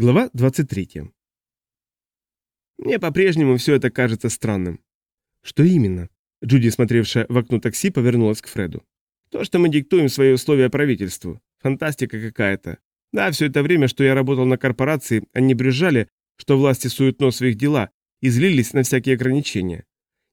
Глава 23. Мне по-прежнему все это кажется странным. Что именно? Джуди, смотревшая в окно такси, повернулась к Фреду. То, что мы диктуем свои условия правительству. Фантастика какая-то. Да, все это время, что я работал на корпорации, они брюзжали, что власти суют нос в их дела и злились на всякие ограничения.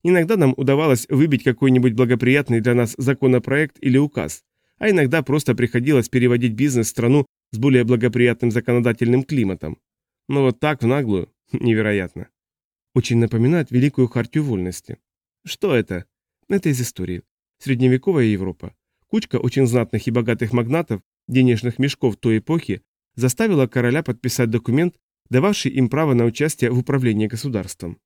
Иногда нам удавалось выбить какой-нибудь благоприятный для нас законопроект или указ, а иногда просто приходилось переводить бизнес в страну с более благоприятным законодательным климатом. Но вот так в наглую невероятно. Очень напоминает Великую Хартию Вольности. Что это? Это из истории. Средневековая Европа. Кучка очень знатных и богатых магнатов, денежных мешков той эпохи, заставила короля подписать документ, дававший им право на участие в управлении государством.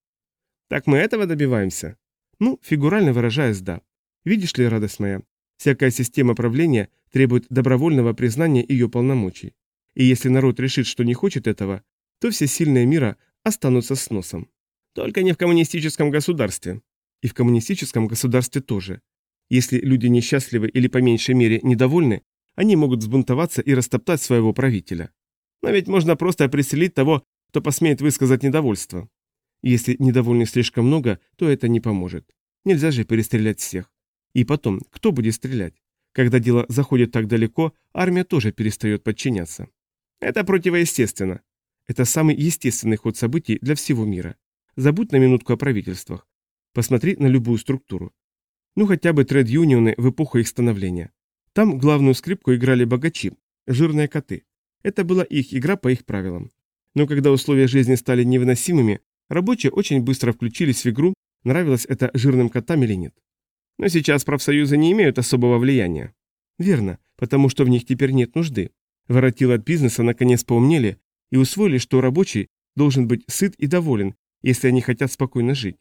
Так мы этого добиваемся? Ну, фигурально выражаясь, да. Видишь ли, радость моя, всякая система правления требует добровольного признания ее полномочий. И если народ решит, что не хочет этого, то все сильные мира останутся с носом. Только не в коммунистическом государстве. И в коммунистическом государстве тоже. Если люди несчастливы или по меньшей мере недовольны, они могут взбунтоваться и растоптать своего правителя. Но ведь можно просто определить того, кто посмеет высказать недовольство. Если недовольных слишком много, то это не поможет. Нельзя же перестрелять всех. И потом, кто будет стрелять? Когда дело заходит так далеко, армия тоже перестает подчиняться. Это противоестественно. Это самый естественный ход событий для всего мира. Забудь на минутку о правительствах. Посмотри на любую структуру. Ну хотя бы тред-юнионы в эпоху их становления. Там главную скрипку играли богачи, жирные коты. Это была их игра по их правилам. Но когда условия жизни стали невыносимыми, рабочие очень быстро включились в игру, нравилось это жирным котам или нет. Но сейчас профсоюзы не имеют особого влияния. Верно, потому что в них теперь нет нужды. Воротилы от бизнеса наконец поумнели и усвоили, что рабочий должен быть сыт и доволен, если они хотят спокойно жить.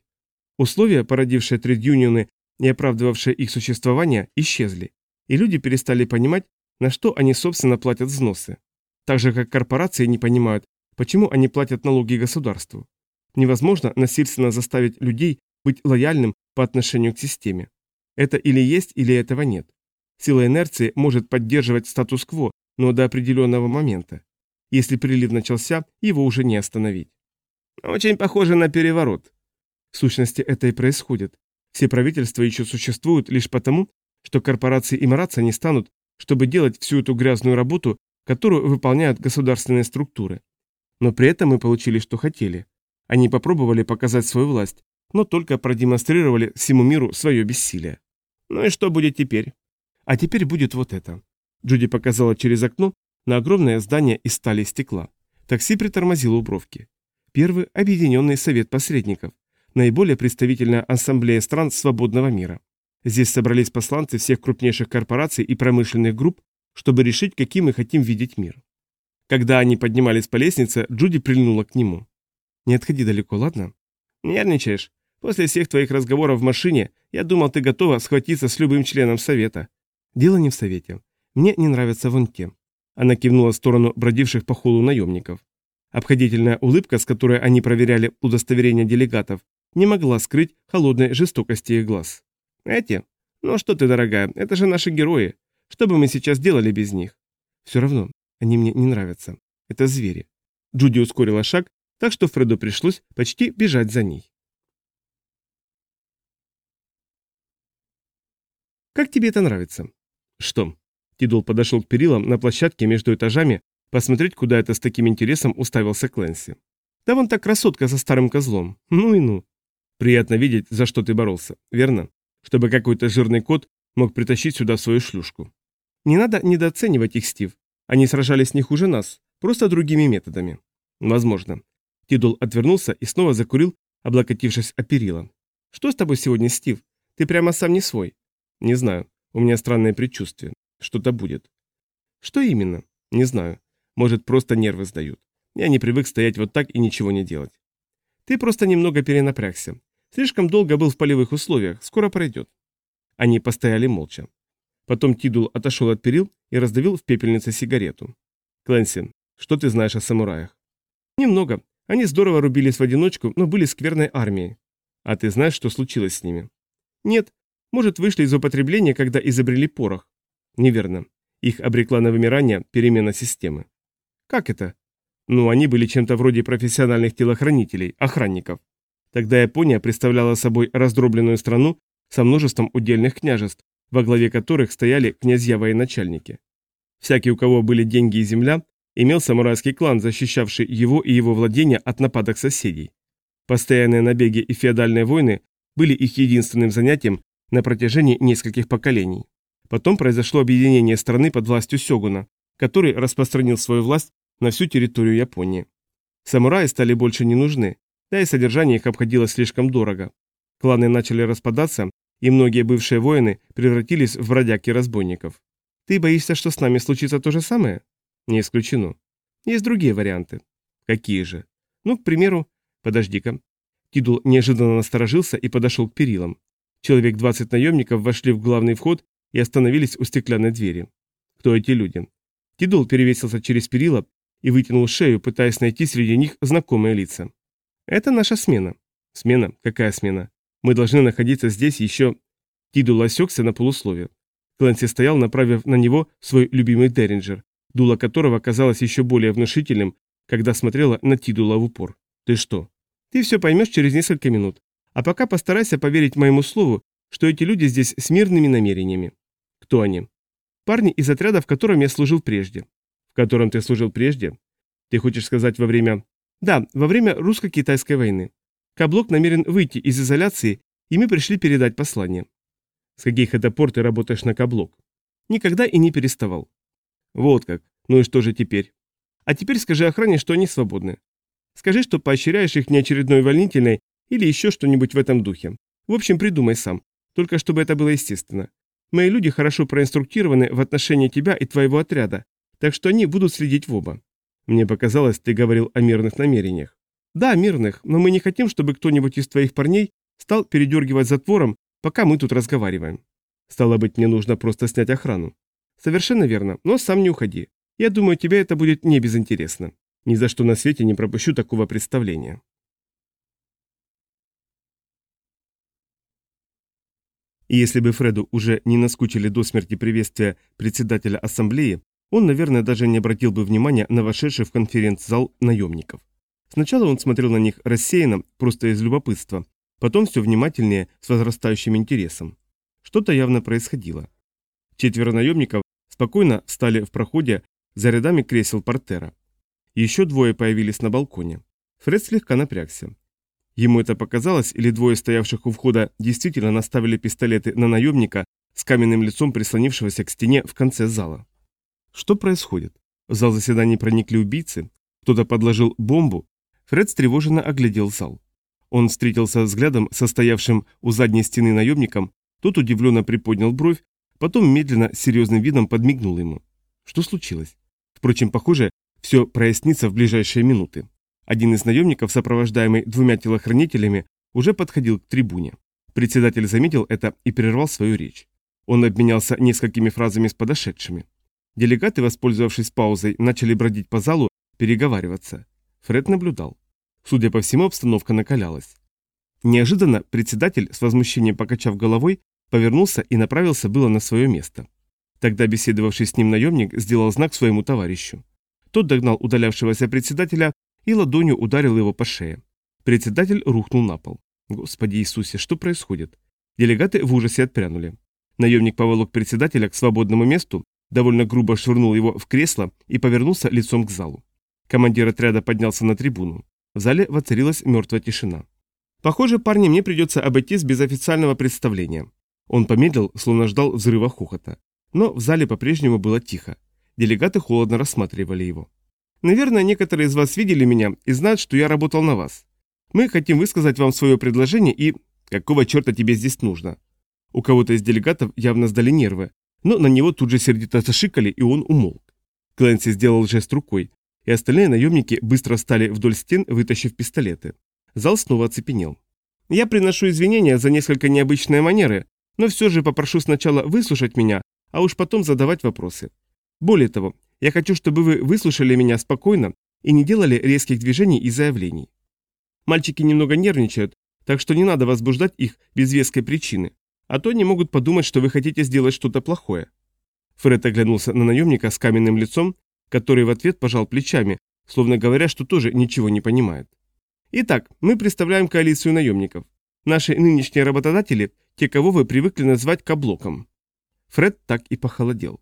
Условия, породившие тред-юнионы и оправдывавшие их существование, исчезли, и люди перестали понимать, на что они, собственно, платят взносы. Так же, как корпорации не понимают, почему они платят налоги государству. Невозможно насильственно заставить людей быть лояльным по отношению к системе. Это или есть, или этого нет. Сила инерции может поддерживать статус-кво, но до определенного момента. Если прилив начался, его уже не остановить. Очень похоже на переворот. В сущности, это и происходит. Все правительства еще существуют лишь потому, что корпорации и мараться не станут, чтобы делать всю эту грязную работу, которую выполняют государственные структуры. Но при этом мы получили, что хотели. Они попробовали показать свою власть, но только продемонстрировали всему миру свое бессилие. Ну и что будет теперь? А теперь будет вот это. Джуди показала через окно на огромное здание из стали и стекла. Такси притормозило у бровки. Первый – Объединенный Совет Посредников, наиболее представительная ассамблея стран свободного мира. Здесь собрались посланцы всех крупнейших корпораций и промышленных групп, чтобы решить, каким мы хотим видеть мир. Когда они поднимались по лестнице, Джуди прильнула к нему. «Не отходи далеко, ладно?» «Нервничаешь? После всех твоих разговоров в машине я думал, ты готова схватиться с любым членом совета». «Дело не в совете. Мне не нравятся вон те. Она кивнула в сторону бродивших по холу наемников. Обходительная улыбка, с которой они проверяли удостоверение делегатов, не могла скрыть холодной жестокости их глаз. «Эти? Ну что ты, дорогая, это же наши герои. Что бы мы сейчас делали без них?» «Все равно, они мне не нравятся. Это звери». Джуди ускорила шаг, так что Фреду пришлось почти бежать за ней. «Как тебе это нравится?» «Что?» Тидул подошел к перилам на площадке между этажами, посмотреть, куда это с таким интересом уставился Кленси. «Да вон так красотка со старым козлом. Ну и ну. Приятно видеть, за что ты боролся, верно? Чтобы какой-то жирный кот мог притащить сюда свою шлюшку. Не надо недооценивать их, Стив. Они сражались не хуже нас, просто другими методами. Возможно. Тидул отвернулся и снова закурил, облокотившись о перила. Что с тобой сегодня, Стив? Ты прямо сам не свой. Не знаю. У меня странное предчувствие. Что-то будет. Что именно? Не знаю. Может, просто нервы сдают. Я не привык стоять вот так и ничего не делать. Ты просто немного перенапрягся. Слишком долго был в полевых условиях, скоро пройдет. Они постояли молча. Потом Тидул отошел от перил и раздавил в пепельнице сигарету. Клэнси, что ты знаешь о самураях? Немного. Они здорово рубились в одиночку, но были скверной армией. А ты знаешь, что случилось с ними? Нет. Может, вышли из употребления, когда изобрели порох. Неверно. Их обрекла на вымирание перемена системы. Как это? Ну, они были чем-то вроде профессиональных телохранителей, охранников. Тогда Япония представляла собой раздробленную страну со множеством удельных княжеств, во главе которых стояли князья-военачальники. Всякий, у кого были деньги и земля, имел самурайский клан, защищавший его и его владения от нападок соседей. Постоянные набеги и феодальные войны были их единственным занятием на протяжении нескольких поколений. Потом произошло объединение страны под властью Сёгуна, который распространил свою власть на всю территорию Японии. Самураи стали больше не нужны, да и содержание их обходилось слишком дорого. Кланы начали распадаться, и многие бывшие воины превратились в бродяг и разбойников. Ты боишься, что с нами случится то же самое? Не исключено. Есть другие варианты. Какие же? Ну, к примеру, подожди-ка. Тидул неожиданно насторожился и подошел к перилам. Человек 20 наемников вошли в главный вход и остановились у стеклянной двери. Кто эти люди? Тидул перевесился через перила и вытянул шею, пытаясь найти среди них знакомые лица. «Это наша смена». «Смена? Какая смена? Мы должны находиться здесь еще...» Тидул осекся на полусловие. Клэнси стоял, направив на него свой любимый Деринджер, дуло которого казалось еще более внушительным, когда смотрела на Тидула в упор. «Ты что?» «Ты все поймешь через несколько минут. А пока постарайся поверить моему слову, что эти люди здесь с мирными намерениями». «Кто они?» «Парни из отряда, в котором я служил прежде». «В котором ты служил прежде?» «Ты хочешь сказать во время...» «Да, во время русско-китайской войны. Каблок намерен выйти из изоляции, и мы пришли передать послание». «С каких это пор ты работаешь на Каблок?» «Никогда и не переставал». «Вот как. Ну и что же теперь?» «А теперь скажи охране, что они свободны. Скажи, что поощряешь их неочередной увольнительной или еще что-нибудь в этом духе. В общем, придумай сам. Только чтобы это было естественно. Мои люди хорошо проинструктированы в отношении тебя и твоего отряда, так что они будут следить в оба. Мне показалось, ты говорил о мирных намерениях. Да, мирных, но мы не хотим, чтобы кто-нибудь из твоих парней стал передергивать затвором, пока мы тут разговариваем. Стало быть, мне нужно просто снять охрану. Совершенно верно, но сам не уходи. Я думаю, тебе это будет не безинтересно. Ни за что на свете не пропущу такого представления. И если бы Фреду уже не наскучили до смерти приветствия председателя ассамблеи, он, наверное, даже не обратил бы внимания на вошедших в конференц-зал наемников. Сначала он смотрел на них рассеянно, просто из любопытства, потом все внимательнее, с возрастающим интересом. Что-то явно происходило. Четверо наемников спокойно встали в проходе за рядами кресел портера. Еще двое появились на балконе. Фред слегка напрягся. Ему это показалось, или двое стоявших у входа действительно наставили пистолеты на наемника с каменным лицом прислонившегося к стене в конце зала. Что происходит? В зал заседаний проникли убийцы? Кто-то подложил бомбу? Фред встревоженно оглядел зал. Он встретился взглядом состоявшим у задней стены наемником, тот удивленно приподнял бровь, потом медленно, с серьезным видом подмигнул ему. Что случилось? Впрочем, похоже, все прояснится в ближайшие минуты. Один из наемников, сопровождаемый двумя телохранителями, уже подходил к трибуне. Председатель заметил это и прервал свою речь. Он обменялся несколькими фразами с подошедшими. Делегаты, воспользовавшись паузой, начали бродить по залу, переговариваться. Фред наблюдал. Судя по всему, обстановка накалялась. Неожиданно председатель, с возмущением покачав головой, повернулся и направился было на свое место. Тогда беседовавший с ним наемник сделал знак своему товарищу. Тот догнал удалявшегося председателя и ладонью ударил его по шее. Председатель рухнул на пол. Господи Иисусе, что происходит? Делегаты в ужасе отпрянули. Наемник поволок председателя к свободному месту, довольно грубо швырнул его в кресло и повернулся лицом к залу. Командир отряда поднялся на трибуну. В зале воцарилась мертвая тишина. «Похоже, парни, мне придется обойтись без официального представления». Он помедлил, словно ждал взрыва хохота. Но в зале по-прежнему было тихо. Делегаты холодно рассматривали его. Наверное, некоторые из вас видели меня и знают, что я работал на вас. Мы хотим высказать вам свое предложение и... Какого черта тебе здесь нужно? У кого-то из делегатов явно сдали нервы, но на него тут же сердито зашикали, и он умолк. Клэнси сделал жест рукой, и остальные наемники быстро встали вдоль стен, вытащив пистолеты. Зал снова оцепенел. Я приношу извинения за несколько необычные манеры, но все же попрошу сначала выслушать меня, а уж потом задавать вопросы. Более того, я хочу, чтобы вы выслушали меня спокойно и не делали резких движений и заявлений. Мальчики немного нервничают, так что не надо возбуждать их без веской причины, а то они могут подумать, что вы хотите сделать что-то плохое». Фред оглянулся на наемника с каменным лицом, который в ответ пожал плечами, словно говоря, что тоже ничего не понимает. Итак, мы представляем коалицию наемников. Наши нынешние работодатели – те, кого вы привыкли назвать каблоком. Фред так и похолодел.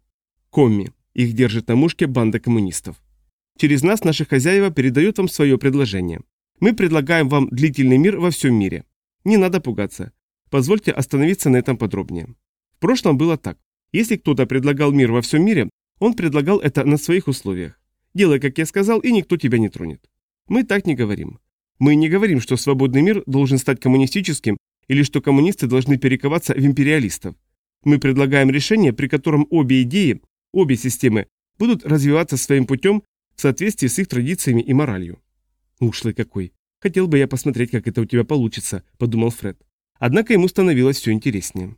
Комми. Их держит на мушке банда коммунистов. Через нас наши хозяева передают вам свое предложение. Мы предлагаем вам длительный мир во всем мире. Не надо пугаться. Позвольте остановиться на этом подробнее. В прошлом было так. Если кто-то предлагал мир во всем мире, он предлагал это на своих условиях. Делай, как я сказал, и никто тебя не тронет. Мы так не говорим. Мы не говорим, что свободный мир должен стать коммунистическим или что коммунисты должны перековаться в империалистов. Мы предлагаем решение, при котором обе идеи, обе системы будут развиваться своим путем в соответствии с их традициями и моралью. Ушлый какой. Хотел бы я посмотреть, как это у тебя получится, подумал Фред. Однако ему становилось все интереснее.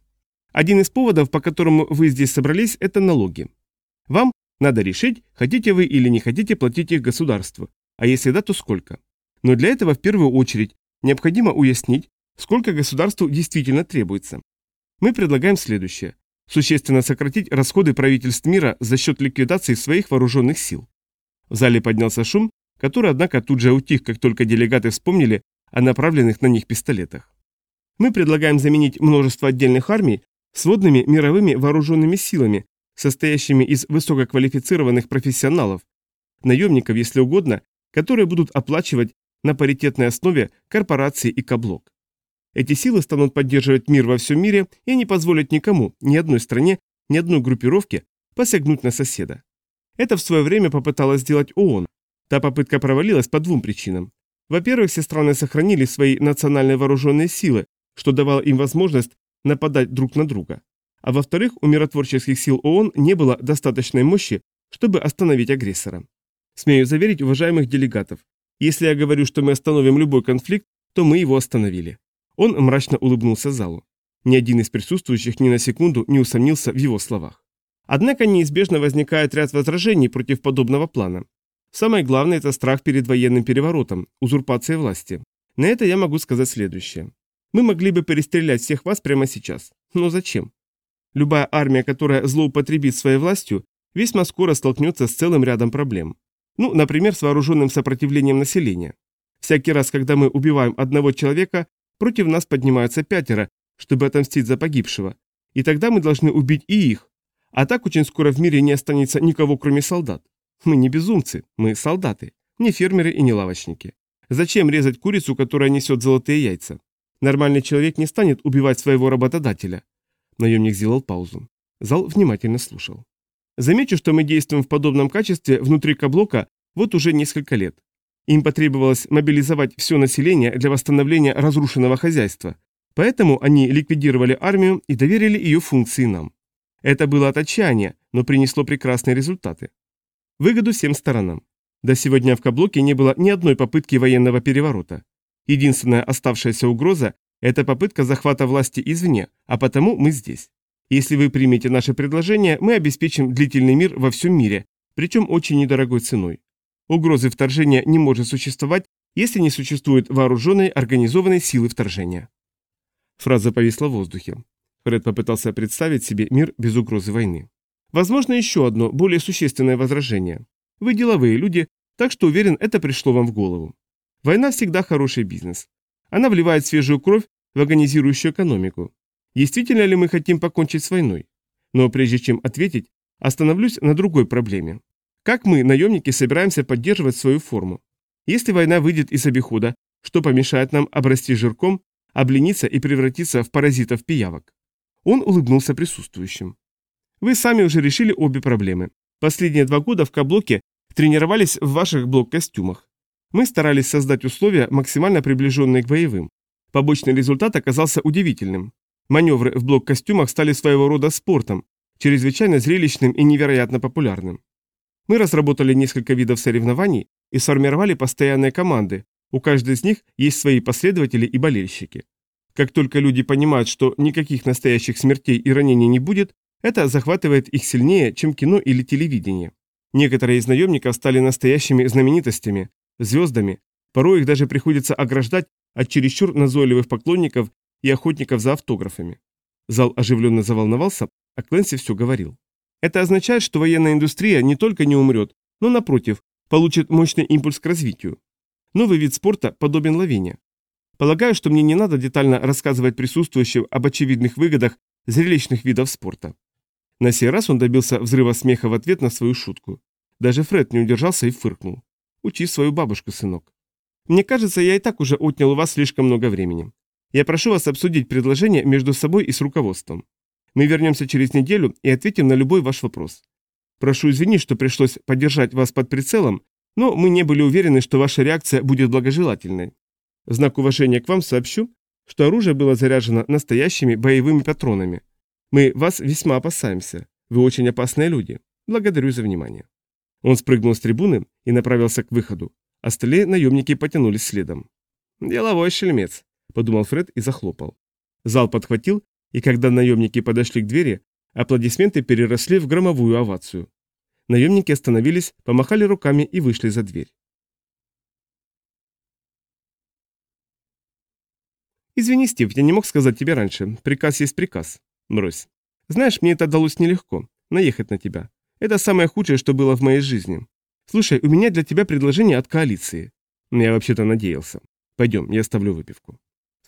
Один из поводов, по которому вы здесь собрались, это налоги. Вам надо решить, хотите вы или не хотите платить их государству, а если да, то сколько. Но для этого в первую очередь необходимо уяснить, сколько государству действительно требуется. Мы предлагаем следующее. Существенно сократить расходы правительств мира за счет ликвидации своих вооруженных сил. В зале поднялся шум, который, однако, тут же утих, как только делегаты вспомнили о направленных на них пистолетах. Мы предлагаем заменить множество отдельных армий сводными мировыми вооруженными силами, состоящими из высококвалифицированных профессионалов, наемников, если угодно, которые будут оплачивать на паритетной основе корпорации и каблок. Эти силы станут поддерживать мир во всем мире и не позволят никому, ни одной стране, ни одной группировке посягнуть на соседа. Это в свое время попыталась сделать ООН. Та попытка провалилась по двум причинам. Во-первых, все страны сохранили свои национальные вооруженные силы, что давало им возможность нападать друг на друга. А во-вторых, у миротворческих сил ООН не было достаточной мощи, чтобы остановить агрессора. Смею заверить уважаемых делегатов, если я говорю, что мы остановим любой конфликт, то мы его остановили. Он мрачно улыбнулся залу. Ни один из присутствующих ни на секунду не усомнился в его словах. Однако неизбежно возникает ряд возражений против подобного плана. Самое главное – это страх перед военным переворотом, узурпацией власти. На это я могу сказать следующее. Мы могли бы перестрелять всех вас прямо сейчас. Но зачем? Любая армия, которая злоупотребит своей властью, весьма скоро столкнется с целым рядом проблем. Ну, например, с вооруженным сопротивлением населения. Всякий раз, когда мы убиваем одного человека, против нас поднимаются пятеро, чтобы отомстить за погибшего. И тогда мы должны убить и их. А так очень скоро в мире не останется никого, кроме солдат. Мы не безумцы, мы солдаты, не фермеры и не лавочники. Зачем резать курицу, которая несет золотые яйца? Нормальный человек не станет убивать своего работодателя. Наемник сделал паузу. Зал внимательно слушал. Замечу, что мы действуем в подобном качестве внутри Каблока вот уже несколько лет. Им потребовалось мобилизовать все население для восстановления разрушенного хозяйства. Поэтому они ликвидировали армию и доверили ее функции нам. Это было от отчаяния, но принесло прекрасные результаты. Выгоду всем сторонам. До сегодня в Каблоке не было ни одной попытки военного переворота. Единственная оставшаяся угроза – это попытка захвата власти извне, а потому мы здесь. Если вы примете наше предложение, мы обеспечим длительный мир во всем мире, причем очень недорогой ценой. Угрозы вторжения не может существовать, если не существует вооруженной организованной силы вторжения. Фраза повисла в воздухе. Фред попытался представить себе мир без угрозы войны. Возможно, еще одно, более существенное возражение. Вы деловые люди, так что уверен, это пришло вам в голову. Война всегда хороший бизнес. Она вливает свежую кровь в агонизирующую экономику. Действительно ли мы хотим покончить с войной? Но прежде чем ответить, остановлюсь на другой проблеме. Как мы, наемники, собираемся поддерживать свою форму? Если война выйдет из обихода, что помешает нам обрасти жирком, облениться и превратиться в паразитов-пиявок? Он улыбнулся присутствующим. Вы сами уже решили обе проблемы. Последние два года в Каблоке тренировались в ваших блок-костюмах. Мы старались создать условия, максимально приближенные к боевым. Побочный результат оказался удивительным. Маневры в блок-костюмах стали своего рода спортом, чрезвычайно зрелищным и невероятно популярным. Мы разработали несколько видов соревнований и сформировали постоянные команды, у каждой из них есть свои последователи и болельщики. Как только люди понимают, что никаких настоящих смертей и ранений не будет, это захватывает их сильнее, чем кино или телевидение. Некоторые из наемников стали настоящими знаменитостями, звездами, порой их даже приходится ограждать от чересчур назойливых поклонников и охотников за автографами. Зал оживленно заволновался, а Кленси все говорил. Это означает, что военная индустрия не только не умрет, но, напротив, получит мощный импульс к развитию. Новый вид спорта подобен лавине. Полагаю, что мне не надо детально рассказывать присутствующим об очевидных выгодах зрелищных видов спорта. На сей раз он добился взрыва смеха в ответ на свою шутку. Даже Фред не удержался и фыркнул. «Учи свою бабушку, сынок». «Мне кажется, я и так уже отнял у вас слишком много времени. Я прошу вас обсудить предложение между собой и с руководством. Мы вернемся через неделю и ответим на любой ваш вопрос. Прошу извинить, что пришлось поддержать вас под прицелом, но мы не были уверены, что ваша реакция будет благожелательной. В знак уважения к вам сообщу, что оружие было заряжено настоящими боевыми патронами. Мы вас весьма опасаемся. Вы очень опасные люди. Благодарю за внимание». Он спрыгнул с трибуны и направился к выходу. Остальные наемники потянулись следом. «Деловой шельмец», — подумал Фред и захлопал. Зал подхватил, и когда наемники подошли к двери, аплодисменты переросли в громовую овацию. Наемники остановились, помахали руками и вышли за дверь. «Извини, Стив, я не мог сказать тебе раньше. Приказ есть приказ. Брось. Знаешь, мне это далось нелегко. Наехать на тебя. Это самое худшее, что было в моей жизни. Слушай, у меня для тебя предложение от коалиции. Я вообще-то надеялся. Пойдем, я оставлю выпивку.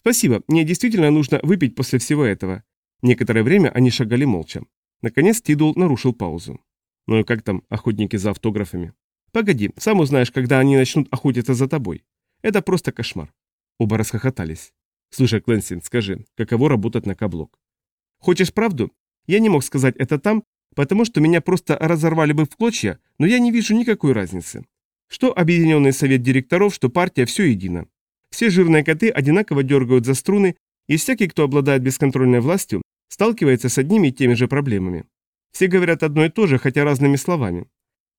Спасибо, мне действительно нужно выпить после всего этого. Некоторое время они шагали молча. Наконец Тидул нарушил паузу. Ну и как там охотники за автографами? Погоди, сам узнаешь, когда они начнут охотиться за тобой. Это просто кошмар. Оба расхохотались. Слушай, Клэнсин, скажи, каково работать на каблок? Хочешь правду? Я не мог сказать это там, потому что меня просто разорвали бы в клочья, но я не вижу никакой разницы. Что объединенный совет директоров, что партия, все едино. Все жирные коты одинаково дергают за струны, и всякий, кто обладает бесконтрольной властью, сталкивается с одними и теми же проблемами. Все говорят одно и то же, хотя разными словами.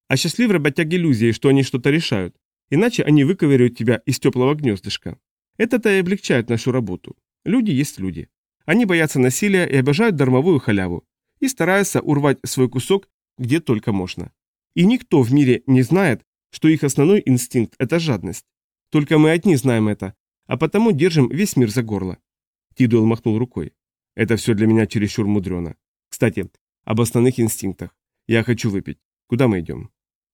А счастливые работяги иллюзии, что они что-то решают, иначе они выковыривают тебя из теплого гнездышка. Это-то и облегчает нашу работу. Люди есть люди. Они боятся насилия и обожают дармовую халяву. И стараются урвать свой кусок где только можно. И никто в мире не знает, что их основной инстинкт – это жадность. Только мы одни знаем это, а потому держим весь мир за горло. Тидуэлл махнул рукой. Это все для меня чересчур мудрено. Кстати, об основных инстинктах. Я хочу выпить. Куда мы идем?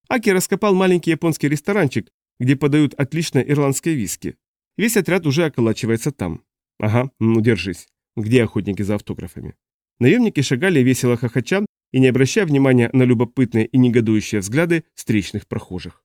Аки раскопал маленький японский ресторанчик, где подают отличное ирландское виски. Весь отряд уже околачивается там. Ага, ну держись. Где охотники за автографами? Наемники шагали весело хохоча и не обращая внимания на любопытные и негодующие взгляды встречных прохожих.